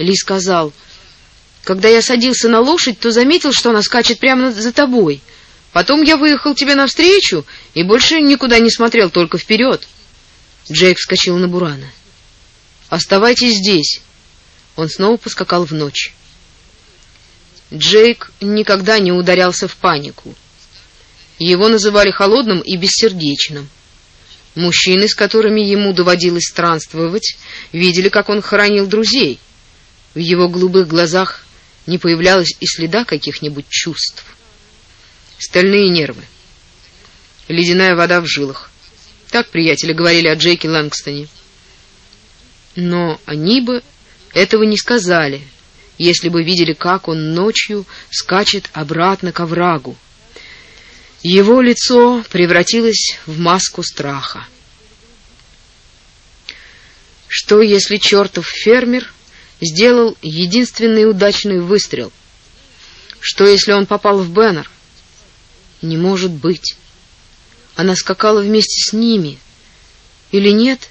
Ли сказал, когда я садился на лошадь, то заметил, что она скачет прямо за тобой. Потом я выехал тебе навстречу и больше никуда не смотрел, только вперед. Джейк вскочил на Бурана. «Оставайтесь здесь». Он снова поскакал в ночь. Джейк никогда не ударялся в панику. Его называли холодным и бессердечным. Мужчины, с которыми ему доводилось странствовать, видели, как он хоронил друзей. В его голубых глазах не появлялось и следа каких-нибудь чувств. Стальные нервы, ледяная вода в жилах, Так приятели говорили о Джейке Лэнгстоне. Но они бы этого не сказали, если бы видели, как он ночью скачет обратно к оврагу. Его лицо превратилось в маску страха. Что, если чертов фермер сделал единственный удачный выстрел? Что, если он попал в Беннер? Не может быть. Она скакала вместе с ними. Или нет?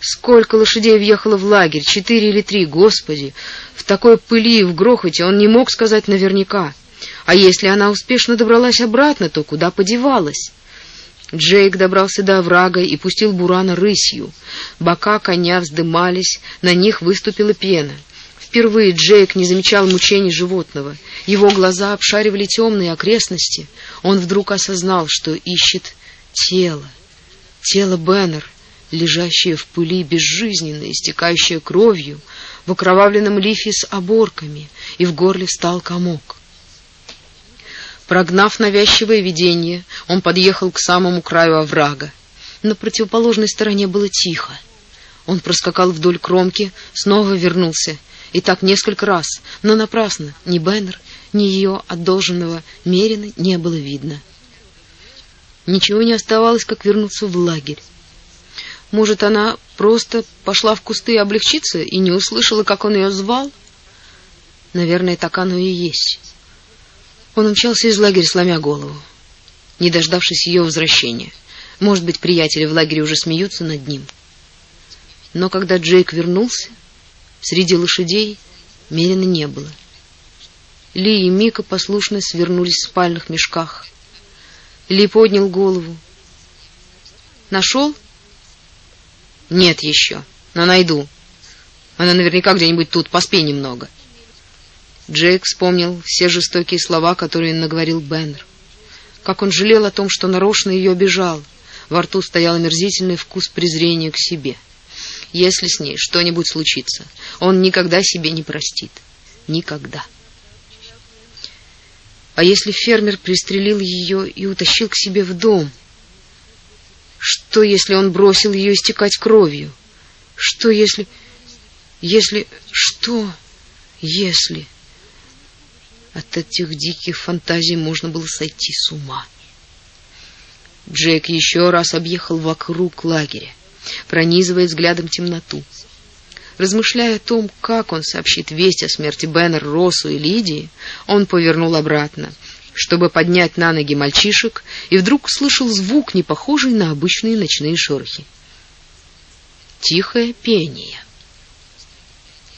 Сколько лошадей въехало в лагерь? Четыре или три, господи! В такой пыли и в грохоте он не мог сказать наверняка. А если она успешно добралась обратно, то куда подевалась? Джейк добрался до оврага и пустил Бурана рысью. Бока коня вздымались, на них выступила пена. Впервые Джейк не замечал мучений животного. Его глаза обшаривали темные окрестности. Он вдруг осознал, что ищет тело. Тело Беннер, лежащее в пыли, безжизненно, истекающее кровью, в окровавленном лифе с оборками, и в горле встал комок. Прогнав навязчивое видение, он подъехал к самому краю оврага. На противоположной стороне было тихо. Он проскакал вдоль кромки, снова вернулся, и так несколько раз, но напрасно ни Беннер, ни ее одолженного Мерина не было видно. Ничего не оставалось, как вернуться в лагерь. Может, она просто пошла в кусты облегчиться и не услышала, как он ее звал? Наверное, так оно и есть. Он умчался из лагеря, сломя голову, не дождавшись ее возвращения. Может быть, приятели в лагере уже смеются над ним. Но когда Джейк вернулся, среди лошадей Мерина не было. Ли и Мика послушно свернулись в спальных мешках. Ли поднял голову. «Нашел?» «Нет еще, но найду. Она наверняка где-нибудь тут, поспей немного». Джейк вспомнил все жестокие слова, которые наговорил Беннер. Как он жалел о том, что нарочно ее обижал. Во рту стоял омерзительный вкус презрения к себе. Если с ней что-нибудь случится, он никогда себе не простит. Никогда. А если фермер пристрелил ее и утащил к себе в дом? Что, если он бросил ее истекать кровью? Что, если... Если... Что, если... От этих диких фантазий можно было сойти с ума. Джек еще раз объехал вокруг лагеря, пронизывая взглядом темноту. Размышляя о том, как он сообщит весть о смерти Беннер, Росу и Лидии, он повернул обратно, чтобы поднять на ноги мальчишек, и вдруг услышал звук, не похожий на обычные ночные шорохи. Тихое пение.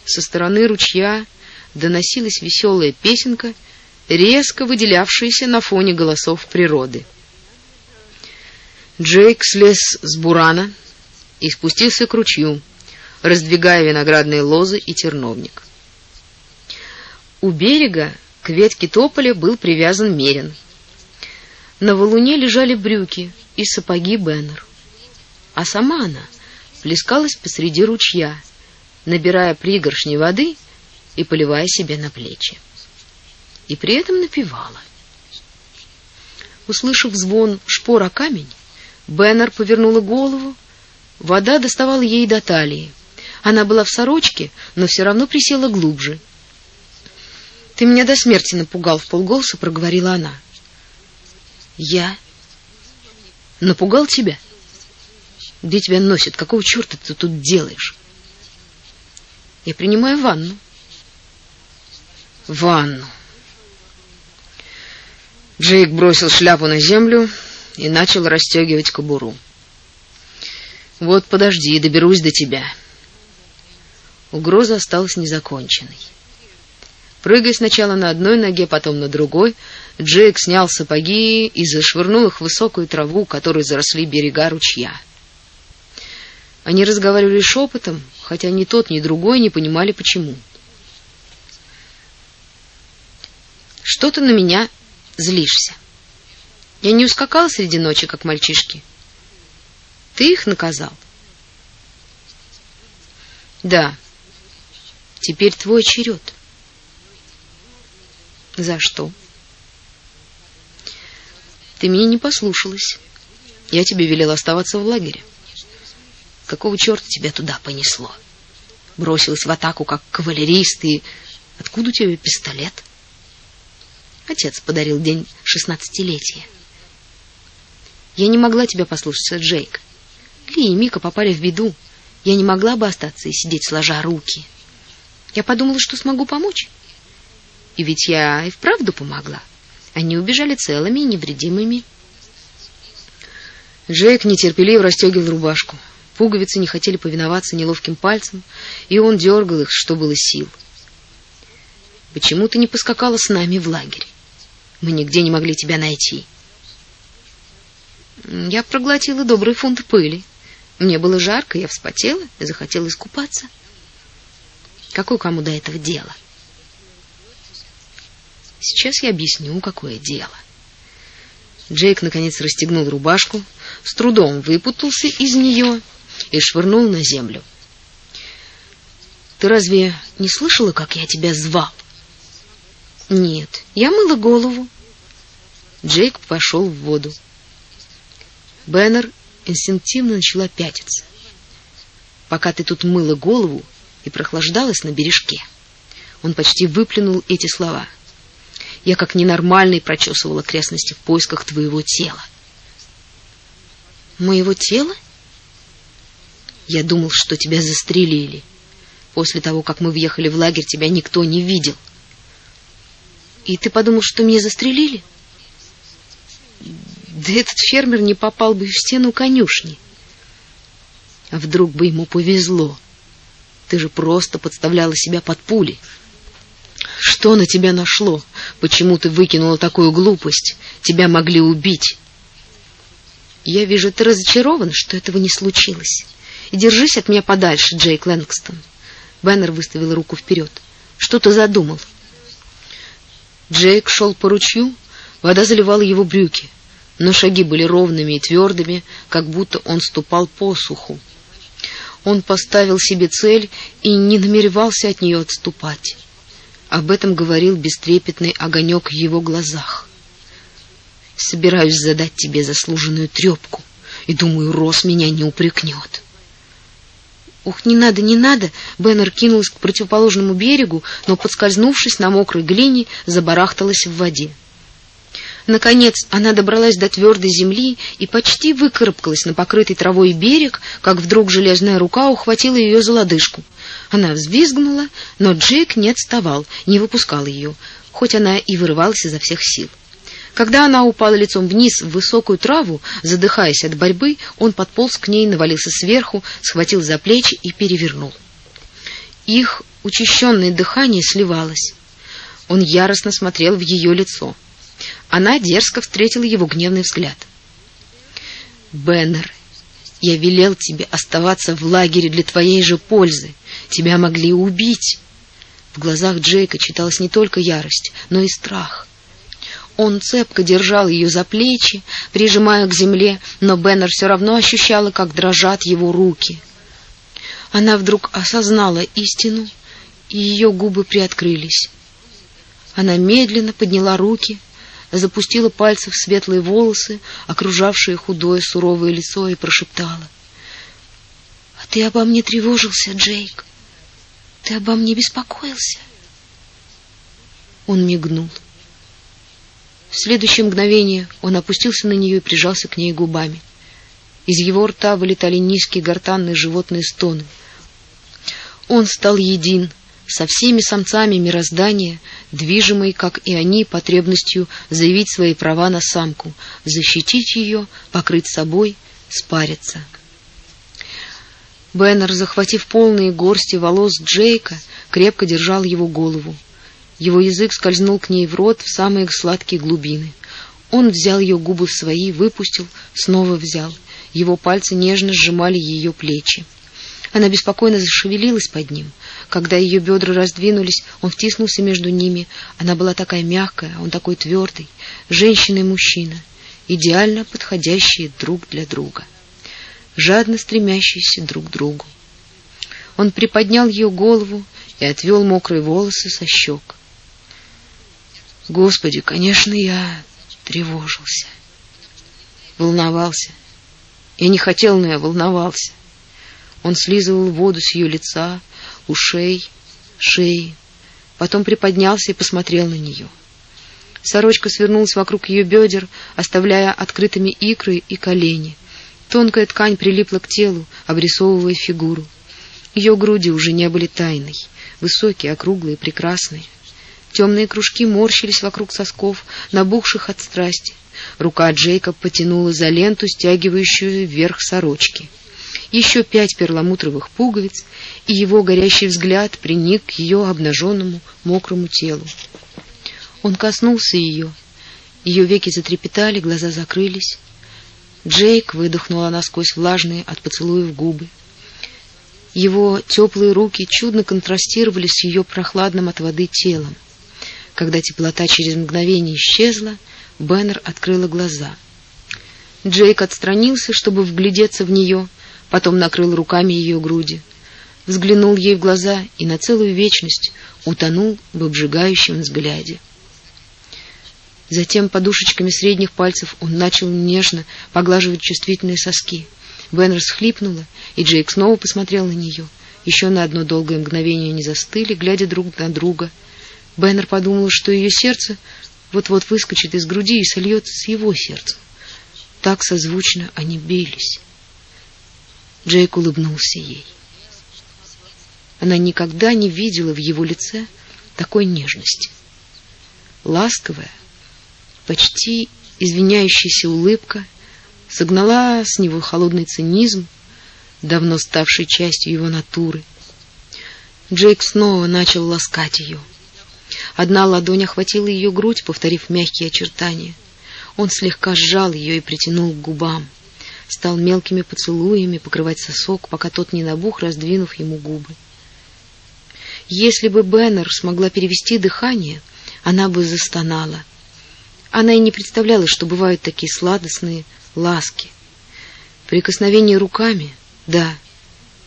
Со стороны ручья доносилась веселая песенка, резко выделявшаяся на фоне голосов природы. Джейк слез с бурана и спустился к ручью, раздвигая виноградные лозы и терновник. У берега к ветке тополя был привязан мерин. На валуне лежали брюки и сапоги Беннер. А сама она плескалась посреди ручья, набирая пригоршни воды — и поливая себе на плечи. И при этом напевала. Услышав звон шпор о камень, Беннер повернула голову. Вода доставала ей до талии. Она была в сорочке, но все равно присела глубже. «Ты меня до смерти напугал», — в полголоса проговорила она. «Я? Напугал тебя? Где тебя носит? Какого черта ты тут делаешь?» «Я принимаю ванну» ванну. Джейк бросил шляпу на землю и начал расстегивать кобуру. Вот подожди, доберусь до тебя. Угроза осталась незаконченной. Прыгая сначала на одной ноге, потом на другой, Джейк снял сапоги и зашвырнул их в высокую траву, которой заросли берега ручья. Они разговаривали шепотом, хотя ни тот, ни другой не понимали, почему. — Что ты на меня злишься? Я не ускакал среди ночи, как мальчишки. Ты их наказал? Да. Теперь твой черед. За что? Ты меня не послушалась. Я тебе велел оставаться в лагере. Какого черта тебя туда понесло? Бросилась в атаку, как кавалерист, и... Откуда у тебя пистолет? Отец подарил день шестнадцатилетия. Я не могла тебя послушаться, Джейк. Ли и Мика попали в беду. Я не могла бы остаться и сидеть сложа руки. Я подумала, что смогу помочь. И ведь я и вправду помогла. Они убежали целыми и невредимыми. Джейк нетерпеливо расстегивал рубашку. Пуговицы не хотели повиноваться неловким пальцем, и он дергал их, что было сил. Почему ты не поскакала с нами в лагерь? Мы нигде не могли тебя найти. Я проглотила добрый фунт пыли. Мне было жарко, я вспотела и захотела искупаться. Какое кому до этого дело? Сейчас я объясню, какое дело. Джейк наконец расстегнул рубашку, с трудом выпутался из нее и швырнул на землю. Ты разве не слышала, как я тебя звал? Нет, я мыла голову. Джейк пошел в воду. Беннер инстинктивно начала пятиться. Пока ты тут мыла голову и прохлаждалась на бережке, он почти выплюнул эти слова. Я как ненормальный прочесывал окрестности в поисках твоего тела. Моего тела? Я думал, что тебя застрелили. После того, как мы въехали в лагерь, тебя никто не видел. И ты подумал, что меня застрелили? Да этот фермер не попал бы в стену конюшни. А вдруг бы ему повезло? Ты же просто подставляла себя под пули. Что на тебя нашло? Почему ты выкинула такую глупость? Тебя могли убить. Я вижу, ты разочарован, что этого не случилось. И держись от меня подальше, Джейк Лэнгстон. Беннер выставил руку вперед. Что ты задумал? Джейк шел по ручью, вода заливала его брюки но шаги были ровными и твердыми, как будто он ступал по суху. Он поставил себе цель и не намеревался от нее отступать. Об этом говорил бестрепетный огонек в его глазах. Собираюсь задать тебе заслуженную трепку, и думаю, Рос меня не упрекнет. Ух, не надо, не надо! Беннер кинулась к противоположному берегу, но подскользнувшись на мокрой глине, забарахталась в воде. Наконец она добралась до твердой земли и почти выкарабкалась на покрытый травой берег, как вдруг железная рука ухватила ее за лодыжку. Она взвизгнула, но Джейк не отставал, не выпускал ее, хоть она и вырывалась изо всех сил. Когда она упала лицом вниз в высокую траву, задыхаясь от борьбы, он подполз к ней, навалился сверху, схватил за плечи и перевернул. Их учащенное дыхание сливалось. Он яростно смотрел в ее лицо. Она дерзко встретила его гневный взгляд. Беннер, я велел тебе оставаться в лагере для твоей же пользы. Тебя могли убить. В глазах Джейка читалась не только ярость, но и страх. Он цепко держал ее за плечи, прижимая к земле, но Беннер все равно ощущала, как дрожат его руки. Она вдруг осознала истину, и ее губы приоткрылись. Она медленно подняла руки, запустила пальцы в светлые волосы, окружавшие худое суровое лицо, и прошептала. — А ты обо мне тревожился, Джейк? Ты обо мне беспокоился? Он мигнул. В следующее мгновение он опустился на нее и прижался к ней губами. Из его рта вылетали низкие гортанные животные стоны. Он стал един со всеми самцами мироздания, движимый, как и они, потребностью заявить свои права на самку, защитить ее, покрыть собой, спариться. Беннер, захватив полные горсти волос Джейка, крепко держал его голову. Его язык скользнул к ней в рот в самые сладкие глубины. Он взял ее губы в свои, выпустил, снова взял. Его пальцы нежно сжимали ее плечи. Она беспокойно зашевелилась под ним. Когда ее бедра раздвинулись, он втиснулся между ними. Она была такая мягкая, он такой твердый. Женщина и мужчина, идеально подходящие друг для друга, жадно стремящиеся друг к другу. Он приподнял ее голову и отвел мокрые волосы со щек. Господи, конечно, я тревожился, волновался, Я не хотел, но я волновался. Он слизывал воду с ее лица, ушей, шеи, потом приподнялся и посмотрел на нее. Сорочка свернулась вокруг ее бедер, оставляя открытыми икры и колени. Тонкая ткань прилипла к телу, обрисовывая фигуру. Ее груди уже не были тайной, высокие, округлые, прекрасные. Темные кружки морщились вокруг сосков, набухших от страсти. Рука Джейкоб потянула за ленту, стягивающую вверх сорочки. Еще пять перламутровых пуговиц, и его горящий взгляд приник к ее обнаженному мокрому телу. Он коснулся ее. Ее веки затрепетали, глаза закрылись. Джейк выдохнула насквозь влажные от поцелуев губы. Его теплые руки чудно контрастировали с ее прохладным от воды телом. Когда теплота через мгновение исчезла, Беннер открыла глаза. Джейк отстранился, чтобы вглядеться в нее, потом накрыл руками ее груди. Взглянул ей в глаза и на целую вечность утонул в обжигающем взгляде. Затем подушечками средних пальцев он начал нежно поглаживать чувствительные соски. Бен схлипнула, и Джейк снова посмотрел на нее. Еще на одно долгое мгновение они застыли, глядя друг на друга. Беннер подумал, что ее сердце вот-вот выскочит из груди и сольется с его сердцем. Так созвучно они бились. Джейк улыбнулся ей. Она никогда не видела в его лице такой нежности. Ласковая, почти извиняющаяся улыбка согнала с него холодный цинизм, давно ставший частью его натуры. Джейк снова начал ласкать ее. Одна ладонь охватила ее грудь, повторив мягкие очертания. Он слегка сжал ее и притянул к губам. Стал мелкими поцелуями покрывать сосок, пока тот не набух, раздвинув ему губы. Если бы Беннер смогла перевести дыхание, она бы застонала. Она и не представляла, что бывают такие сладостные ласки. Прикосновение руками, да,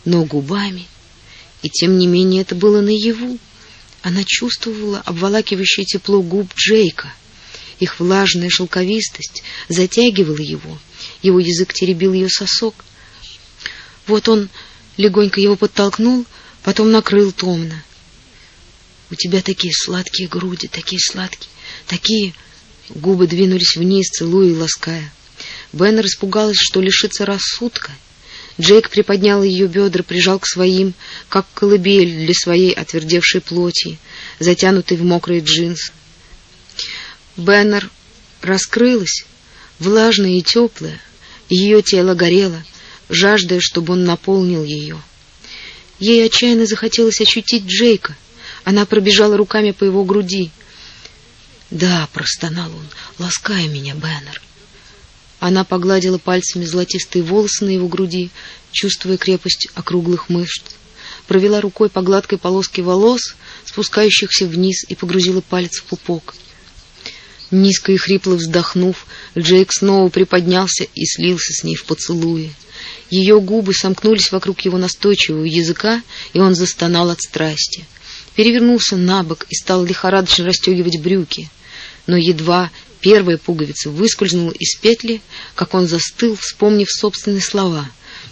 но губами. И тем не менее это было наяву. Она чувствовала обволакивающее тепло губ Джейка. Их влажная шелковистость затягивала его. Его язык теребил ее сосок. Вот он легонько его подтолкнул, потом накрыл томно. У тебя такие сладкие груди, такие сладкие, такие Губы двинулись вниз, целуя и лаская. Бен испугалась, что лишится рассудка. Джейк приподнял ее бедра, прижал к своим, как колыбель для своей отвердевшей плоти, затянутой в мокрые джинсы. Беннер раскрылась, влажная и теплая, ее тело горело, жаждая, чтобы он наполнил ее. Ей отчаянно захотелось ощутить Джейка. Она пробежала руками по его груди — да, простонал он, ласкай меня, Беннер. Она погладила пальцами золотистые волосы на его груди, чувствуя крепость округлых мышц. Провела рукой по гладкой полоске волос, спускающихся вниз, и погрузила палец в пупок. Низко и хрипло вздохнув, Джейк снова приподнялся и слился с ней в поцелуе. Ее губы сомкнулись вокруг его настойчивого языка, и он застонал от страсти. Перевернулся на бок и стал лихорадочно расстегивать брюки но едва первая пуговица выскользнула из петли, как он застыл, вспомнив собственные слова.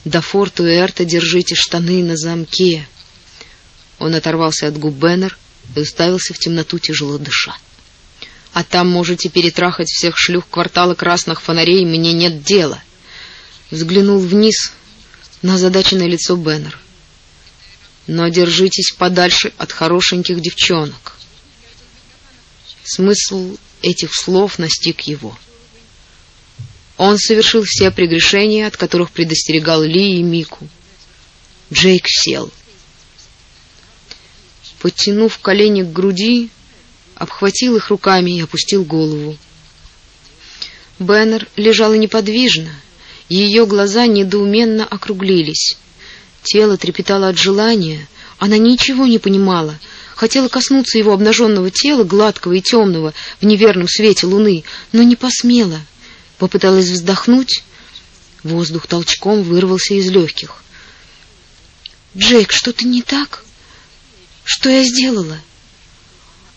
«До форту Эрта держите штаны на замке!» Он оторвался от губ Беннер и уставился в темноту, тяжело дыша. «А там можете перетрахать всех шлюх квартала красных фонарей, мне нет дела!» Взглянул вниз на озадаченное лицо Беннер. «Но держитесь подальше от хорошеньких девчонок!» Смысл этих слов настиг его. Он совершил все прегрешения, от которых предостерегал Ли и Мику. Джейк сел. Подтянув колени к груди, обхватил их руками и опустил голову. Беннер лежала неподвижно, ее глаза недоуменно округлились. Тело трепетало от желания, она ничего не понимала — Хотела коснуться его обнаженного тела, гладкого и темного, в неверном свете луны, но не посмела. Попыталась вздохнуть. Воздух толчком вырвался из легких. «Джейк, что-то не так? Что я сделала?»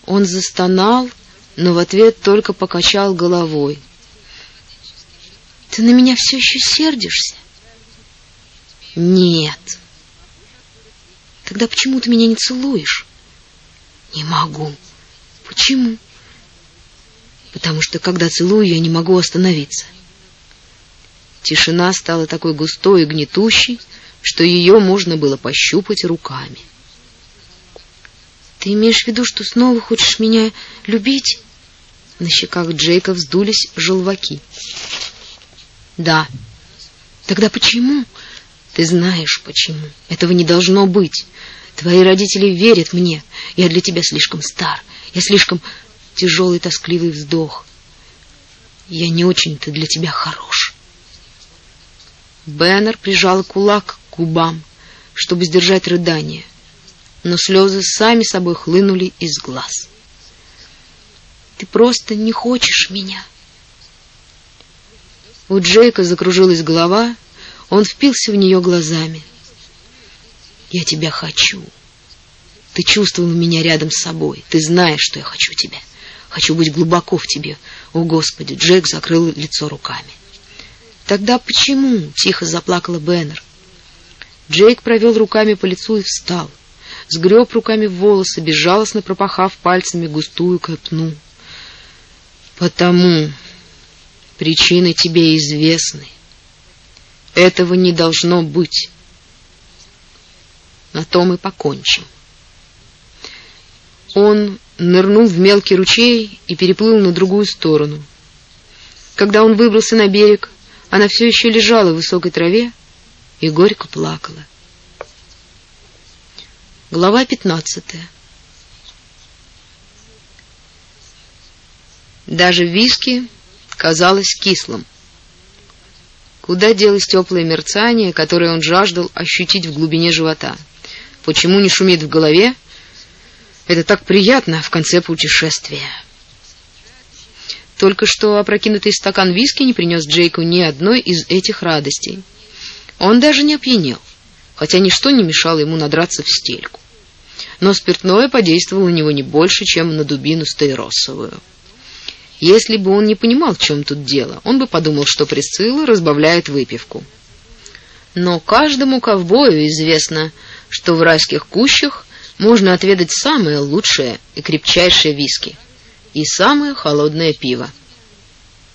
Он застонал, но в ответ только покачал головой. «Ты на меня все еще сердишься?» Нет. Тогда почему ты меня не целуешь? Не могу. Почему? Потому что когда целую, я не могу остановиться. Тишина стала такой густой и гнетущей, что ее можно было пощупать руками. Ты имеешь в виду, что снова хочешь меня любить? На щеках Джейка вздулись желваки. Да. Тогда почему? Ты знаешь почему. Этого не должно быть. Твои родители верят мне. Я для тебя слишком стар. Я слишком тяжелый тоскливый вздох. Я не очень-то для тебя хорош. Беннер прижал кулак к губам, чтобы сдержать рыдание, но слезы сами собой хлынули из глаз. Ты просто не хочешь меня. У Джейка закружилась голова, он впился в нее глазами. Я тебя хочу. Ты чувствовал меня рядом с собой. Ты знаешь, что я хочу тебя. Хочу быть глубоко в тебе. О, Господи, Джейк закрыл лицо руками. Тогда почему? Тихо заплакала Беннер. Джейк провел руками по лицу и встал. Сгреб руками волосы, безжалостно пропахав пальцами густую копну. Потому причины тебе известны. Этого не должно быть. На том и покончим. Он нырнул в мелкий ручей и переплыл на другую сторону. Когда он выбрался на берег, она все еще лежала в высокой траве и горько плакала. Глава пятнадцатая. Даже виски казалось кислым. Куда делось теплое мерцание, которое он жаждал ощутить в глубине живота? Почему не шумит в голове? Это так приятно в конце путешествия. Только что опрокинутый стакан виски не принес Джейку ни одной из этих радостей. Он даже не опьянел, хотя ничто не мешало ему надраться в стельку. Но спиртное подействовало на него не больше, чем на дубину стаиросовую. Если бы он не понимал, в чем тут дело, он бы подумал, что Присцилла разбавляет выпивку. Но каждому ковбою известно, что в райских кущах можно отведать самое лучшее и крепчайшее виски и самое холодное пиво.